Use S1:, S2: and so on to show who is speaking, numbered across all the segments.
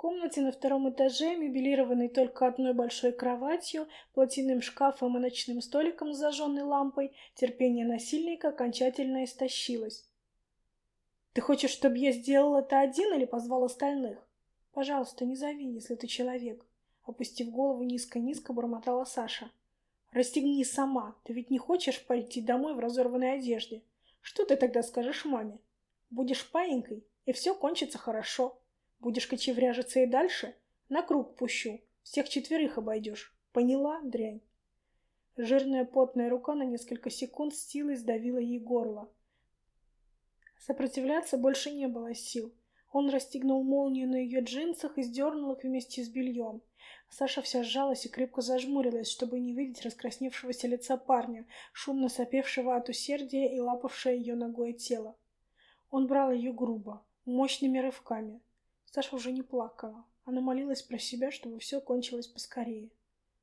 S1: комнате на втором этаже, мебелированной только одной большой кроватью, платяным шкафом и ночным столиком с зажженной лампой, терпение насильника окончательно истощилось. «Ты хочешь, чтобы я сделал это один или позвал остальных?» «Пожалуйста, не зови, если ты человек», — опустив голову низко-низко, бормотала Саша. «Расстегни сама, ты ведь не хочешь пойти домой в разорванной одежде. Что ты тогда скажешь маме? Будешь паинькой, и все кончится хорошо». Будешь кочевряжиться и дальше? На круг пущу. Всех четверых обойдешь. Поняла, дрянь?» Жирная потная рука на несколько секунд с силой сдавила ей горло. Сопротивляться больше не было сил. Он расстегнул молнию на ее джинсах и сдернул их вместе с бельем. Саша вся сжалась и крепко зажмурилась, чтобы не видеть раскрасневшегося лица парня, шумно сопевшего от усердия и лапавшее ее ногой тело. Он брал ее грубо, мощными рывками. Саша уже не плакала. Она молилась про себя, чтобы все кончилось поскорее.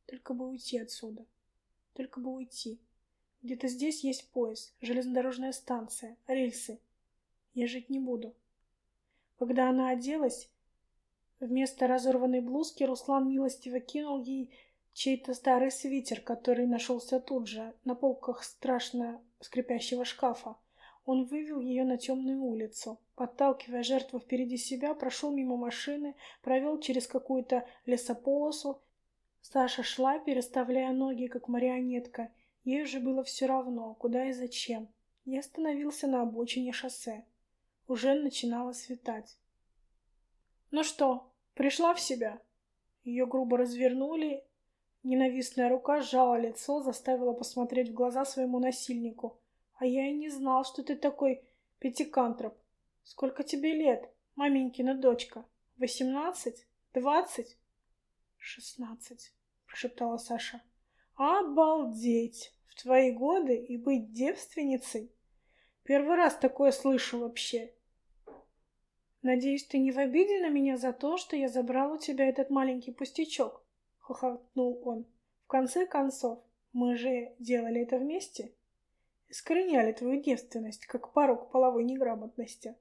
S1: Только бы уйти отсюда. Только бы уйти. Где-то здесь есть поезд, железнодорожная станция, рельсы. Я жить не буду. Когда она оделась, вместо разорванной блузки Руслан милостиво кинул ей чей-то старый свитер, который нашелся тут же, на полках страшно скрипящего шкафа. Он вывел ее на темную улицу. Подталкивая жертву впереди себя, прошел мимо машины, провел через какую-то лесополосу. Саша шла, переставляя ноги, как марионетка. Ей уже было все равно, куда и зачем. Я остановился на обочине шоссе. Уже начинало светать. «Ну что, пришла в себя?» Ее грубо развернули. Ненавистная рука сжала лицо, заставила посмотреть в глаза своему насильнику. А я и не знал, что ты такой пятикантроп. Сколько тебе лет, маменькина дочка? Восемнадцать? Двадцать? Шестнадцать, прошептала Саша. Обалдеть! В твои годы и быть девственницей? Первый раз такое слышу вообще. Надеюсь, ты не в обиде на меня за то, что я забрал у тебя этот маленький пустячок? Хохотнул он. В конце концов, мы же делали это вместе искореняли твою девственность, как порог половой неграмотности.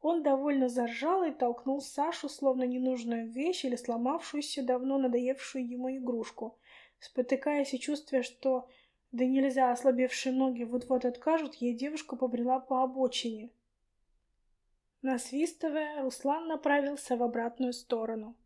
S1: Он довольно заржал и толкнул Сашу, словно ненужную вещь или сломавшуюся, давно надоевшую ему игрушку. Спотыкаясь и чувствуя, что да нельзя ослабевшие ноги вот-вот откажут, ей девушка побрела по обочине. Насвистывая, Руслан направился в обратную сторону.